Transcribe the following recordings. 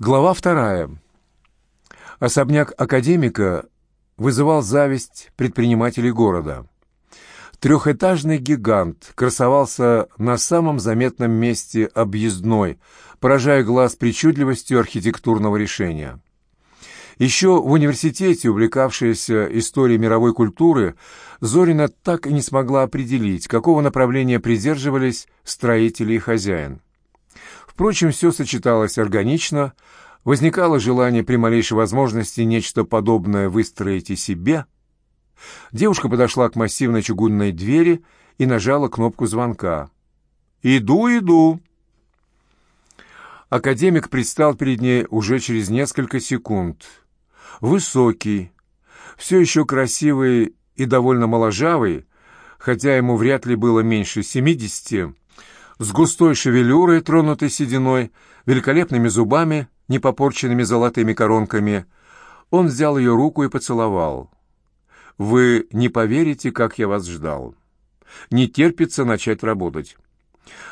Глава вторая. Особняк академика вызывал зависть предпринимателей города. Трехэтажный гигант красовался на самом заметном месте объездной, поражая глаз причудливостью архитектурного решения. Еще в университете, увлекавшаяся историей мировой культуры, Зорина так и не смогла определить, какого направления придерживались строители и хозяин. Впрочем, все сочеталось органично, возникало желание при малейшей возможности нечто подобное выстроить и себе. Девушка подошла к массивной чугунной двери и нажала кнопку звонка. «Иду, иду!» Академик предстал перед ней уже через несколько секунд. Высокий, все еще красивый и довольно моложавый, хотя ему вряд ли было меньше семидесяти, с густой шевелюрой, тронутой сединой, великолепными зубами, не попорченными золотыми коронками. Он взял ее руку и поцеловал. «Вы не поверите, как я вас ждал. Не терпится начать работать.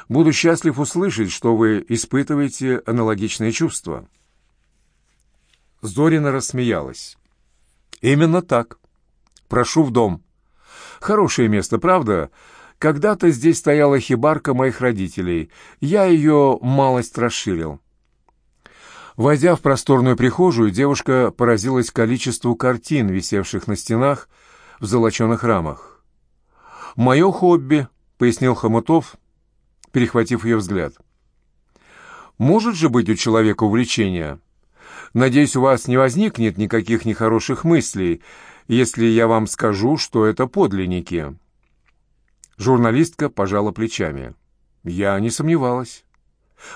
Буду счастлив услышать, что вы испытываете аналогичные чувства». Зорина рассмеялась. «Именно так. Прошу в дом. Хорошее место, правда?» Когда-то здесь стояла хибарка моих родителей. Я ее малость расширил. Войдя в просторную прихожую, девушка поразилась количеству картин, висевших на стенах в золоченых рамах. «Мое хобби», — пояснил Хомутов, перехватив ее взгляд. «Может же быть у человека увлечение? Надеюсь, у вас не возникнет никаких нехороших мыслей, если я вам скажу, что это подлинники». Журналистка пожала плечами. Я не сомневалась.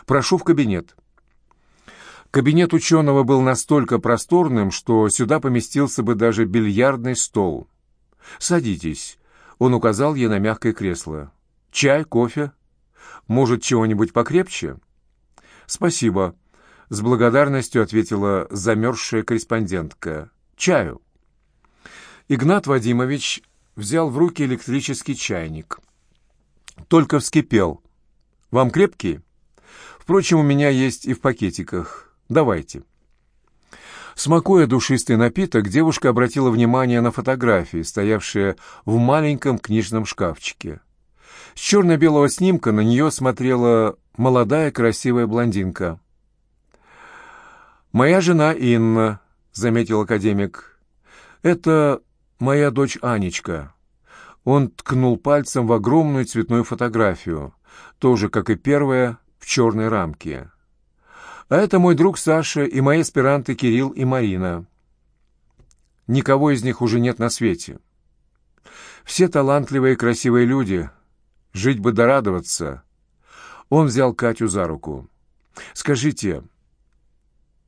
Прошу в кабинет. Кабинет ученого был настолько просторным, что сюда поместился бы даже бильярдный стол. «Садитесь», — он указал ей на мягкое кресло. «Чай, кофе? Может, чего-нибудь покрепче?» «Спасибо», — с благодарностью ответила замерзшая корреспондентка. «Чаю». Игнат Вадимович взял в руки электрический чайник. Только вскипел. «Вам крепкий? Впрочем, у меня есть и в пакетиках. Давайте». Смакуя душистый напиток, девушка обратила внимание на фотографии, стоявшие в маленьком книжном шкафчике. С черно-белого снимка на нее смотрела молодая красивая блондинка. «Моя жена Инна», — заметил академик. «Это моя дочь Анечка». Он ткнул пальцем в огромную цветную фотографию, тоже, как и первая, в черной рамке. А это мой друг Саша и мои аспиранты Кирилл и Марина. Никого из них уже нет на свете. Все талантливые и красивые люди. Жить бы дорадоваться. Он взял Катю за руку. «Скажите,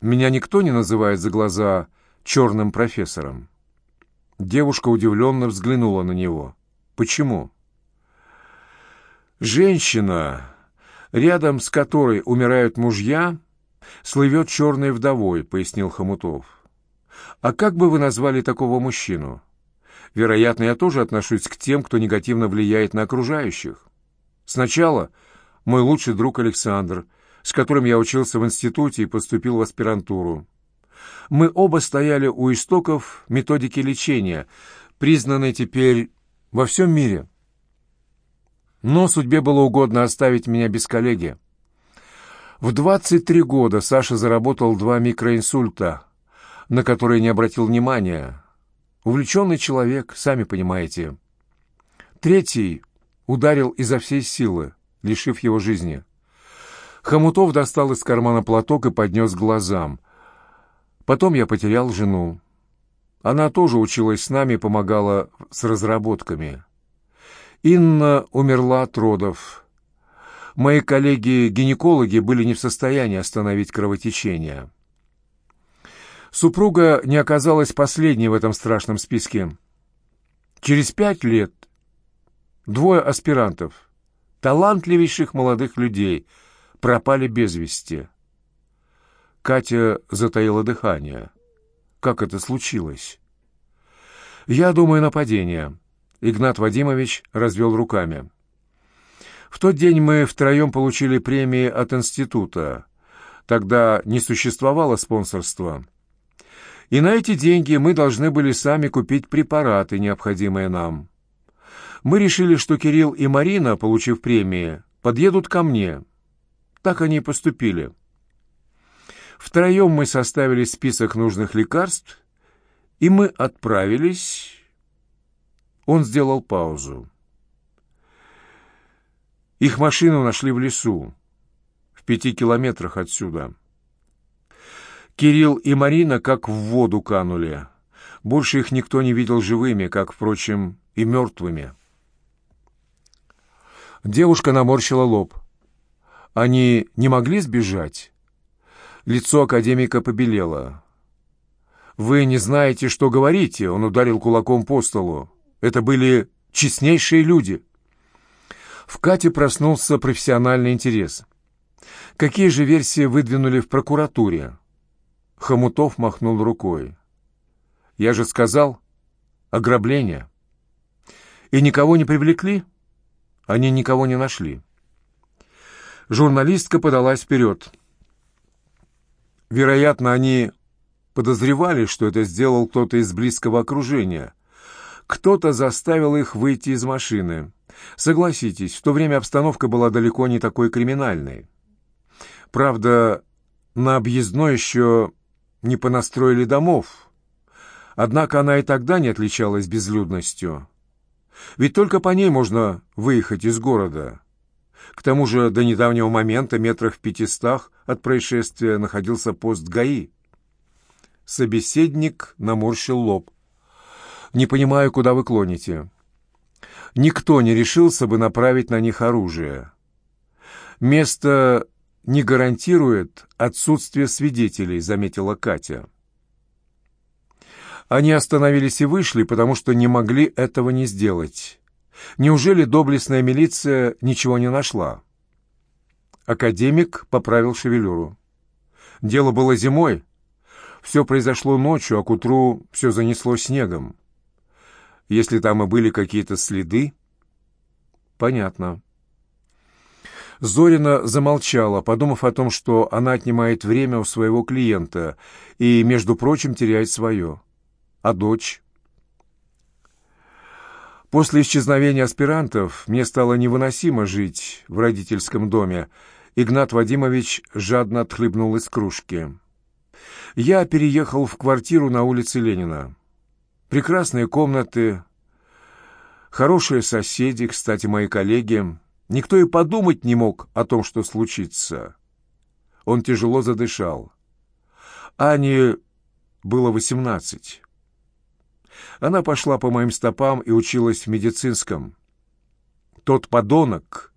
меня никто не называет за глаза черным профессором?» Девушка удивленно взглянула на него. «Почему?» «Женщина, рядом с которой умирают мужья, слывет черной вдовой», — пояснил Хомутов. «А как бы вы назвали такого мужчину? Вероятно, я тоже отношусь к тем, кто негативно влияет на окружающих. Сначала мой лучший друг Александр, с которым я учился в институте и поступил в аспирантуру. Мы оба стояли у истоков методики лечения, признанной теперь во всем мире. Но судьбе было угодно оставить меня без коллеги. В 23 года Саша заработал два микроинсульта, на которые не обратил внимания. Увлеченный человек, сами понимаете. Третий ударил изо всей силы, лишив его жизни. Хомутов достал из кармана платок и поднес глазам — Потом я потерял жену. Она тоже училась с нами помогала с разработками. Инна умерла от родов. Мои коллеги-гинекологи были не в состоянии остановить кровотечение. Супруга не оказалась последней в этом страшном списке. Через пять лет двое аспирантов, талантливейших молодых людей, пропали без вести. Катя затаила дыхание. Как это случилось? Я думаю, нападение. Игнат Вадимович развел руками. В тот день мы втроем получили премии от института. Тогда не существовало спонсорства. И на эти деньги мы должны были сами купить препараты, необходимые нам. Мы решили, что Кирилл и Марина, получив премии, подъедут ко мне. Так они и поступили. Втроем мы составили список нужных лекарств, и мы отправились... Он сделал паузу. Их машину нашли в лесу, в пяти километрах отсюда. Кирилл и Марина как в воду канули. Больше их никто не видел живыми, как, впрочем, и мертвыми. Девушка наморщила лоб. Они не могли сбежать? Лицо академика побелело. «Вы не знаете, что говорите», — он ударил кулаком по столу. «Это были честнейшие люди». В Кате проснулся профессиональный интерес. Какие же версии выдвинули в прокуратуре? Хомутов махнул рукой. «Я же сказал, ограбление. И никого не привлекли?» Они никого не нашли. Журналистка подалась вперед. Вероятно, они подозревали, что это сделал кто-то из близкого окружения. Кто-то заставил их выйти из машины. Согласитесь, в то время обстановка была далеко не такой криминальной. Правда, на объездной еще не понастроили домов. Однако она и тогда не отличалась безлюдностью. Ведь только по ней можно выехать из города. К тому же до недавнего момента метрах в пятистах от происшествия находился пост ГАИ. Собеседник наморщил лоб. «Не понимаю, куда вы клоните. Никто не решился бы направить на них оружие. Место не гарантирует отсутствие свидетелей», — заметила Катя. Они остановились и вышли, потому что не могли этого не сделать. Неужели доблестная милиция ничего не нашла? Академик поправил шевелюру. Дело было зимой. Все произошло ночью, а к утру все занесло снегом. Если там и были какие-то следы... Понятно. Зорина замолчала, подумав о том, что она отнимает время у своего клиента и, между прочим, теряет свое. А дочь? После исчезновения аспирантов мне стало невыносимо жить в родительском доме. Игнат Вадимович жадно отхлебнул из кружки. Я переехал в квартиру на улице Ленина. Прекрасные комнаты, хорошие соседи, кстати, мои коллеги. Никто и подумать не мог о том, что случится. Он тяжело задышал. Ане было восемнадцать. Она пошла по моим стопам и училась в медицинском. Тот подонок,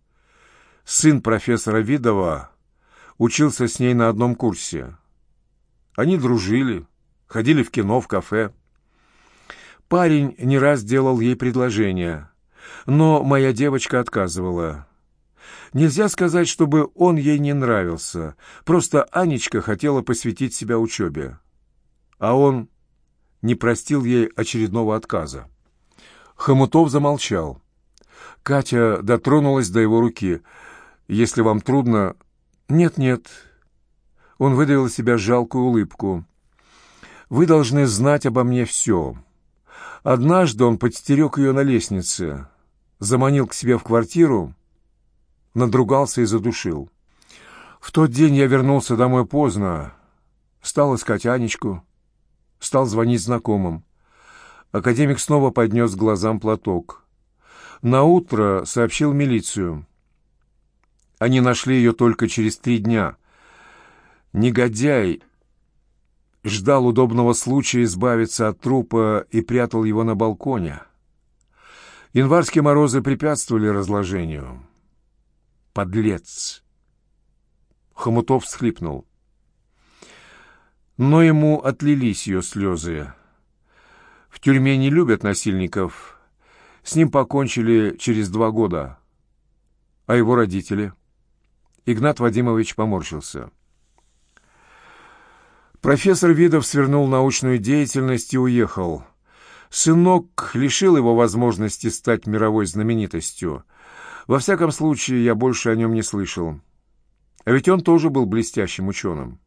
сын профессора Видова, учился с ней на одном курсе. Они дружили, ходили в кино, в кафе. Парень не раз делал ей предложение, но моя девочка отказывала. Нельзя сказать, чтобы он ей не нравился, просто Анечка хотела посвятить себя учебе. А он не простил ей очередного отказа. Хомутов замолчал. Катя дотронулась до его руки. «Если вам трудно...» «Нет-нет». Он выдавил из себя жалкую улыбку. «Вы должны знать обо мне все». Однажды он подстерег ее на лестнице, заманил к себе в квартиру, надругался и задушил. В тот день я вернулся домой поздно, стал искать Анечку стал звонить знакомым. Академик снова поднес к глазам платок. На утро сообщил милицию. Они нашли ее только через три дня. Негодяй ждал удобного случая избавиться от трупа и прятал его на балконе. Январские морозы препятствовали разложению. «Подлец!» Хомутов всхлипнул но ему отлились ее слезы. В тюрьме не любят насильников. С ним покончили через два года. А его родители? Игнат Вадимович поморщился. Профессор Видов свернул научную деятельность и уехал. Сынок лишил его возможности стать мировой знаменитостью. Во всяком случае, я больше о нем не слышал. А ведь он тоже был блестящим ученым.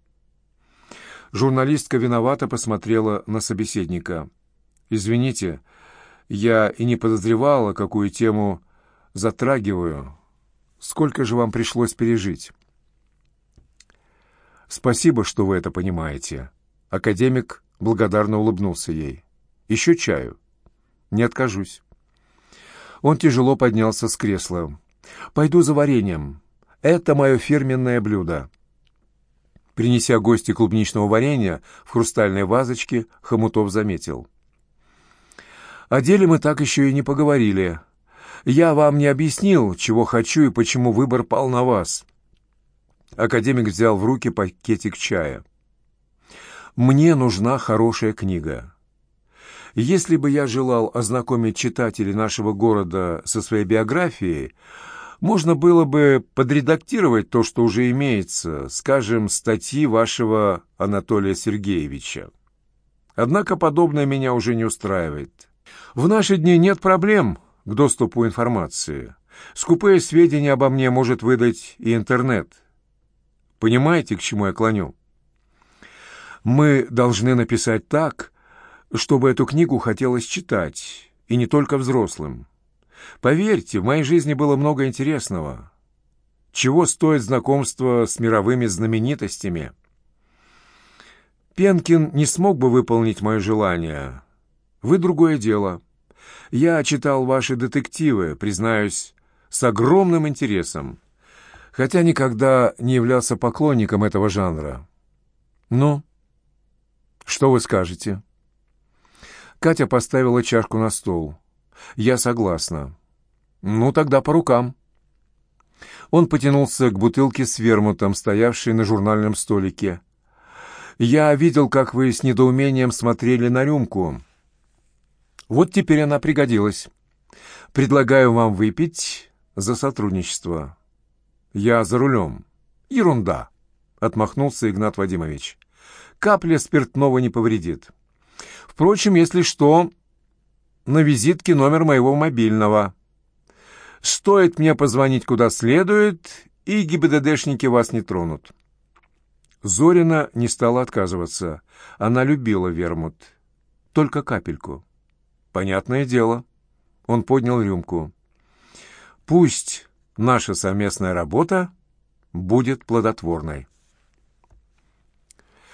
Журналистка виновато посмотрела на собеседника. «Извините, я и не подозревала, какую тему затрагиваю. Сколько же вам пришлось пережить?» «Спасибо, что вы это понимаете». Академик благодарно улыбнулся ей. «Еще чаю?» «Не откажусь». Он тяжело поднялся с кресла. «Пойду за вареньем. Это мое фирменное блюдо». Принеся гости клубничного варенья в хрустальной вазочке, Хомутов заметил. «О деле мы так еще и не поговорили. Я вам не объяснил, чего хочу и почему выбор пал на вас». Академик взял в руки пакетик чая. «Мне нужна хорошая книга. Если бы я желал ознакомить читателей нашего города со своей биографией, можно было бы подредактировать то, что уже имеется, скажем, статьи вашего Анатолия Сергеевича. Однако подобное меня уже не устраивает. В наши дни нет проблем к доступу информации. Скупые сведения обо мне может выдать и интернет. Понимаете, к чему я клоню? Мы должны написать так, чтобы эту книгу хотелось читать, и не только взрослым. Поверьте, в моей жизни было много интересного. Чего стоит знакомство с мировыми знаменитостями? Пенкин не смог бы выполнить мое желание. Вы другое дело. Я читал ваши детективы, признаюсь, с огромным интересом, хотя никогда не являлся поклонником этого жанра. Ну, что вы скажете?» Катя поставила чашку на стол. «Я согласна». «Ну, тогда по рукам». Он потянулся к бутылке с вермутом, стоявшей на журнальном столике. «Я видел, как вы с недоумением смотрели на рюмку. Вот теперь она пригодилась. Предлагаю вам выпить за сотрудничество». «Я за рулем». «Ерунда», — отмахнулся Игнат Вадимович. «Капля спиртного не повредит». Впрочем, если что, на визитке номер моего мобильного. Стоит мне позвонить куда следует, и ГИБДДшники вас не тронут. Зорина не стала отказываться. Она любила вермут. Только капельку. Понятное дело. Он поднял рюмку. Пусть наша совместная работа будет плодотворной.